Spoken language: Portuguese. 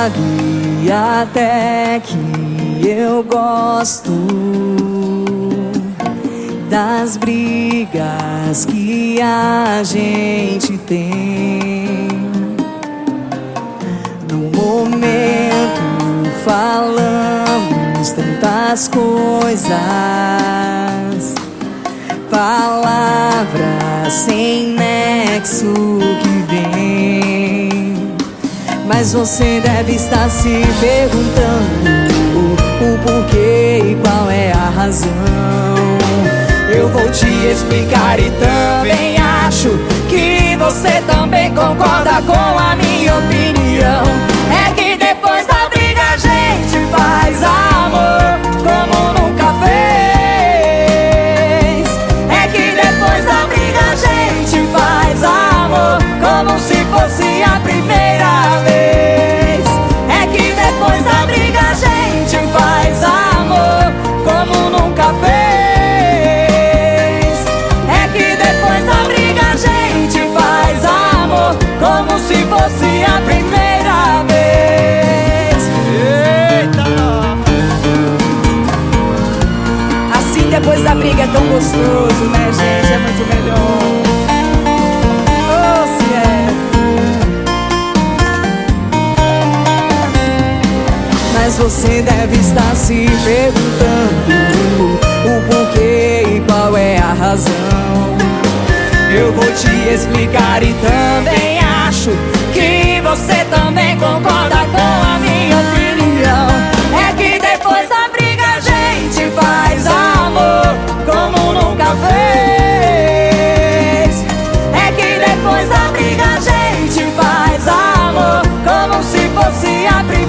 sabe até que eu gosto das brigas que a gente tem. No momento falamos tantas coisas, palavras sem nexo que. Mas você deve estar se perguntando o, o porquê e qual é a razão. Eu vou te explicar e também acho depois da briga é tão gostoso, né, gente? É muito melhor. Oh, se é. Mas você deve estar se perguntando o porquê e qual é a razão. Eu vou te explicar e também acho que você também concorda se abrir.